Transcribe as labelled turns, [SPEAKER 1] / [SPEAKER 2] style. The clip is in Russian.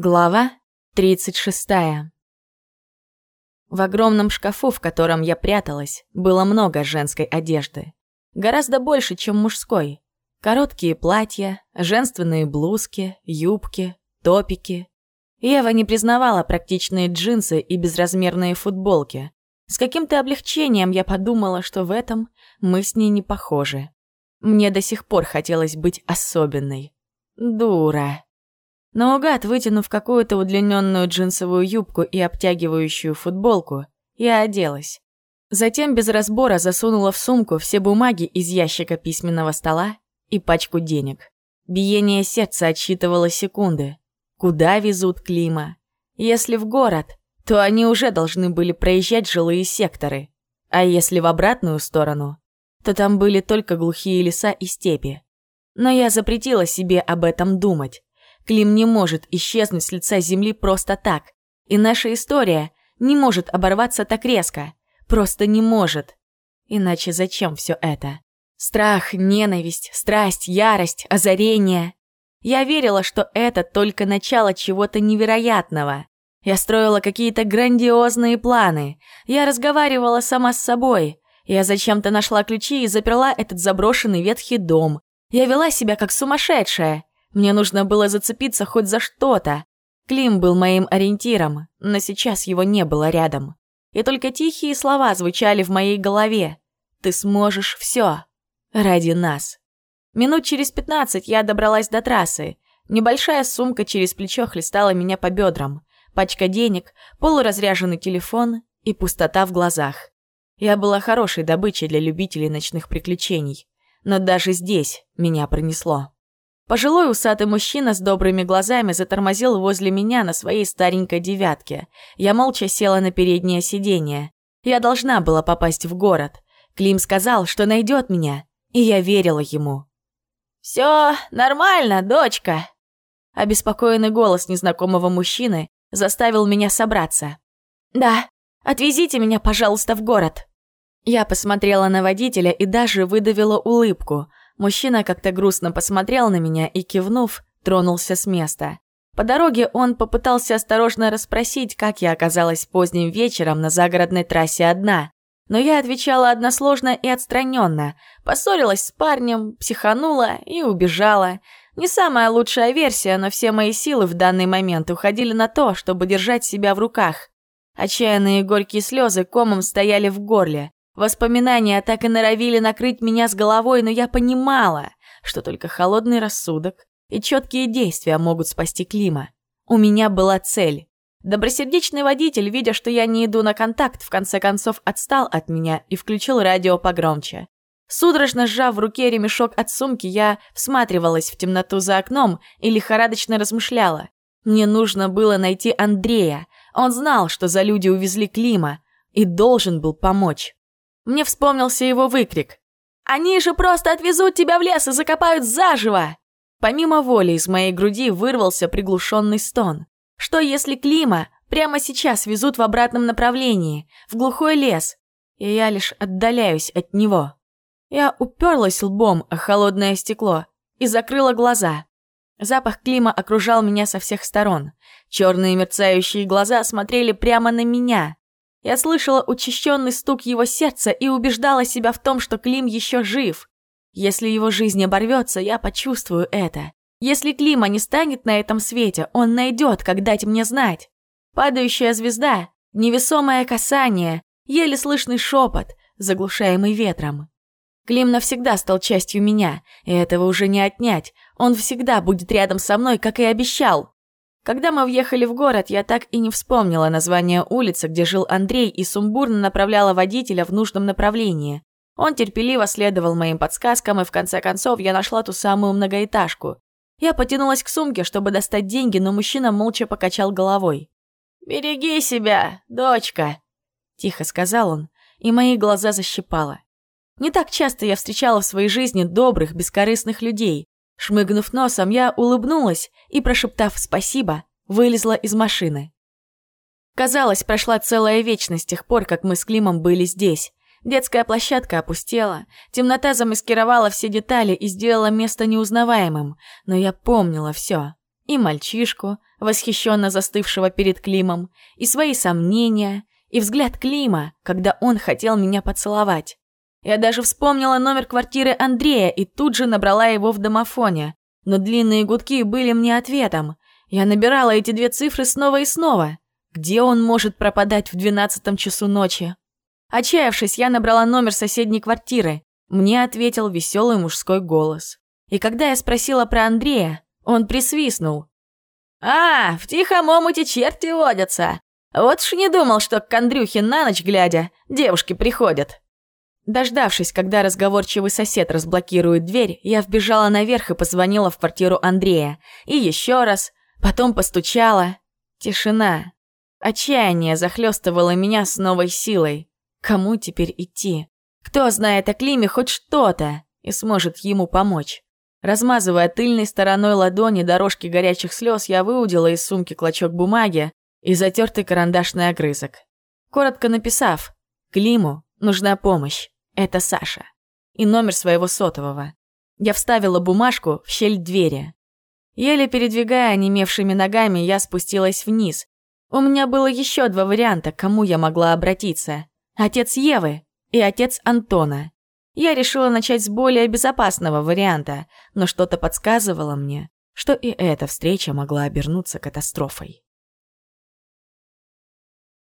[SPEAKER 1] Глава 36. В огромном шкафу, в котором я пряталась, было много женской одежды. Гораздо больше, чем мужской. Короткие платья, женственные блузки, юбки, топики. Ева не признавала практичные джинсы и безразмерные футболки. С каким-то облегчением я подумала, что в этом мы с ней не похожи. Мне до сих пор хотелось быть особенной. Дура. Наугад, вытянув какую-то удлиненную джинсовую юбку и обтягивающую футболку, я оделась. Затем без разбора засунула в сумку все бумаги из ящика письменного стола и пачку денег. Биение сердца отсчитывало секунды. Куда везут Клима? Если в город, то они уже должны были проезжать жилые секторы. А если в обратную сторону, то там были только глухие леса и степи. Но я запретила себе об этом думать. Клим не может исчезнуть с лица земли просто так. И наша история не может оборваться так резко. Просто не может. Иначе зачем все это? Страх, ненависть, страсть, ярость, озарение. Я верила, что это только начало чего-то невероятного. Я строила какие-то грандиозные планы. Я разговаривала сама с собой. Я зачем-то нашла ключи и заперла этот заброшенный ветхий дом. Я вела себя как сумасшедшая. Мне нужно было зацепиться хоть за что-то. Клим был моим ориентиром, но сейчас его не было рядом. И только тихие слова звучали в моей голове. «Ты сможешь все Ради нас». Минут через пятнадцать я добралась до трассы. Небольшая сумка через плечо хлестала меня по бедрам. Пачка денег, полуразряженный телефон и пустота в глазах. Я была хорошей добычей для любителей ночных приключений. Но даже здесь меня пронесло. Пожилой усатый мужчина с добрыми глазами затормозил возле меня на своей старенькой девятке. Я молча села на переднее сиденье. Я должна была попасть в город. Клим сказал, что найдет меня, и я верила ему. «Все нормально, дочка!» Обеспокоенный голос незнакомого мужчины заставил меня собраться. «Да, отвезите меня, пожалуйста, в город!» Я посмотрела на водителя и даже выдавила улыбку – Мужчина как-то грустно посмотрел на меня и, кивнув, тронулся с места. По дороге он попытался осторожно расспросить, как я оказалась поздним вечером на загородной трассе одна. Но я отвечала односложно и отстраненно, поссорилась с парнем, психанула и убежала. Не самая лучшая версия, но все мои силы в данный момент уходили на то, чтобы держать себя в руках. Отчаянные горькие слезы комом стояли в горле. Воспоминания так и норовили накрыть меня с головой, но я понимала, что только холодный рассудок и четкие действия могут спасти Клима. У меня была цель. Добросердечный водитель, видя, что я не иду на контакт, в конце концов отстал от меня и включил радио погромче. Судорожно сжав в руке ремешок от сумки, я всматривалась в темноту за окном и лихорадочно размышляла. Мне нужно было найти Андрея. Он знал, что за люди увезли Клима, и должен был помочь. Мне вспомнился его выкрик. «Они же просто отвезут тебя в лес и закопают заживо!» Помимо воли из моей груди вырвался приглушенный стон. Что если Клима прямо сейчас везут в обратном направлении, в глухой лес, и я лишь отдаляюсь от него? Я уперлась лбом о холодное стекло и закрыла глаза. Запах Клима окружал меня со всех сторон. Черные мерцающие глаза смотрели прямо на меня. Я слышала учащенный стук его сердца и убеждала себя в том, что Клим еще жив. Если его жизнь оборвется, я почувствую это. Если Клима не станет на этом свете, он найдет, как дать мне знать. Падающая звезда, невесомое касание, еле слышный шепот, заглушаемый ветром. Клим навсегда стал частью меня, и этого уже не отнять. Он всегда будет рядом со мной, как и обещал. Когда мы въехали в город, я так и не вспомнила название улицы, где жил Андрей, и сумбурно направляла водителя в нужном направлении. Он терпеливо следовал моим подсказкам, и в конце концов я нашла ту самую многоэтажку. Я потянулась к сумке, чтобы достать деньги, но мужчина молча покачал головой. «Береги себя, дочка», – тихо сказал он, и мои глаза защипало. Не так часто я встречала в своей жизни добрых, бескорыстных людей, Шмыгнув носом, я улыбнулась и, прошептав «спасибо», вылезла из машины. Казалось, прошла целая вечность с тех пор, как мы с Климом были здесь. Детская площадка опустела, темнота замаскировала все детали и сделала место неузнаваемым, но я помнила все. И мальчишку, восхищенно застывшего перед Климом, и свои сомнения, и взгляд Клима, когда он хотел меня поцеловать. Я даже вспомнила номер квартиры Андрея и тут же набрала его в домофоне. Но длинные гудки были мне ответом. Я набирала эти две цифры снова и снова. Где он может пропадать в двенадцатом часу ночи? Отчаявшись, я набрала номер соседней квартиры. Мне ответил веселый мужской голос. И когда я спросила про Андрея, он присвистнул. «А, в тихом омуте черти водятся. Вот ж не думал, что к Андрюхе на ночь глядя девушки приходят». Дождавшись, когда разговорчивый сосед разблокирует дверь, я вбежала наверх и позвонила в квартиру Андрея. И еще раз, потом постучала. Тишина. Отчаяние захлестывало меня с новой силой. Кому теперь идти? Кто знает о Климе хоть что-то и сможет ему помочь? Размазывая тыльной стороной ладони дорожки горячих слез, я выудила из сумки клочок бумаги и затертый карандашный огрызок. Коротко написав «Климу нужна помощь». Это Саша. И номер своего сотового. Я вставила бумажку в щель двери. Еле передвигая онемевшими ногами, я спустилась вниз. У меня было еще два варианта, к кому я могла обратиться. Отец Евы и отец Антона. Я решила начать с более безопасного варианта, но что-то подсказывало мне, что и эта встреча могла обернуться катастрофой.